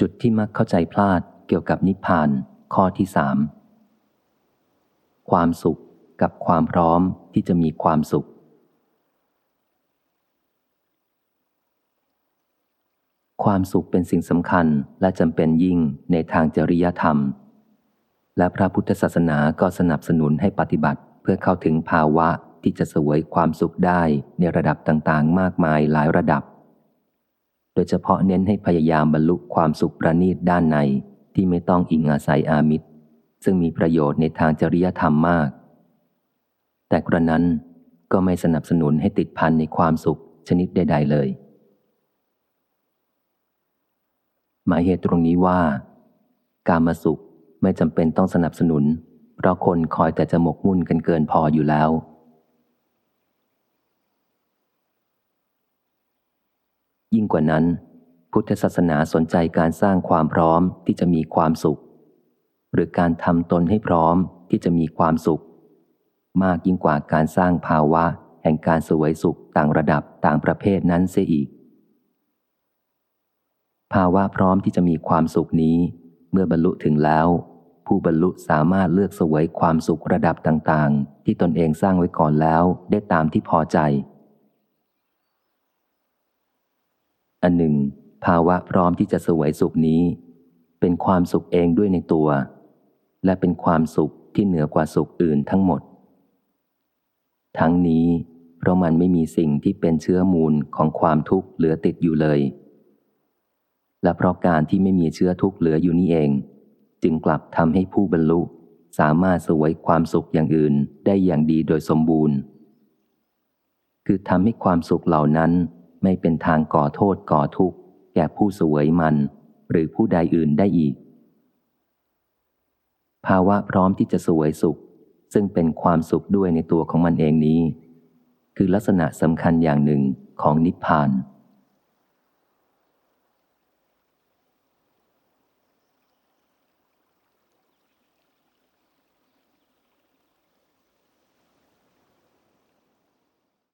จุดที่มักเข้าใจพลาดเกี่ยวกับนิพพาน ข้อที่สามความสุขกับความพร้อมที่จะมีความสุข ความสุขเป็นสิ่งสำคัญและจำเป็นยิ่งในทางจริยธรรม และพระพุทธศาสนาก็สนับสนุนให้ปฏิบัติเพื่อเข้าถึงภาวะที่จะสวยความสุขได้ในระดับต่างๆ มากมายหลายระดับ ดยเฉพาะเน้นให้พยายามบรรลุความสุขประณีตด้านใน ที่ไม่ต้องอิงอาศัยอามิตร ซึ่งมีประโยชน์ในทางจริยธรรมมาก แต่กระนั้นก็ไม่สนับสนุนให้ติดพันในความสุขชนิดใด ๆ เลย หมายเหตุตรงนี้ว่า การมาสุขไม่จำเป็นต้องสนับสนุน เพราะคนคอยแต่จะหมกมุ่นกันเกินพออยู่แล้ว ยิ่งกว่านั้น พุทธศาสนาสนใจการสร้างความพร้อมที่จะมีความสุข หรือการทำตนให้พร้อมที่จะมีความสุข มากยิ่งกว่าการสร้างภาวะ แห่งการสวยสุขต่างระดับต่างประเภทนั้นเสียอีก ภาวะพร้อมที่จะมีความสุขนี้ เมื่อบรรลุถึงแล้ว ผู้บรรลุสามารถเลือกสวยความสุขระดับต่างๆ ที่ตนเองสร้างไว้ก่อนแล้วได้ตามที่พอใจ อันหนึ่ง ภาวะพร้อมที่จะสวยสุขนี้ เป็นความสุขเองด้วยในตัว และเป็นความสุขที่เหนือกว่าสุขอื่นทั้งหมด ทั้งนี้เพราะมันไม่มีสิ่งที่เป็นเชื้อมูลของความทุกข์เหลือติดอยู่เลย และเพราะการที่ไม่มีเชื้อทุกข์เหลืออยู่นี่เอง จึงกลับทำให้ผู้บรรลุสามารถสวยความสุขอย่างอื่นได้อย่างดีโดยสมบูรณ์ คือทำให้ความสุขเหล่านั้น ไม่เป็นทางก่อโทษก่อทุกข์ แก่ผู้สวยมัน หรือผู้ใดอื่นได้อีก ภาวะพร้อมที่จะสวยสุข ซึ่งเป็นความสุขด้วยในตัวของมันเองนี้ คือลักษณะสำคัญอย่างหนึ่งของนิพพาน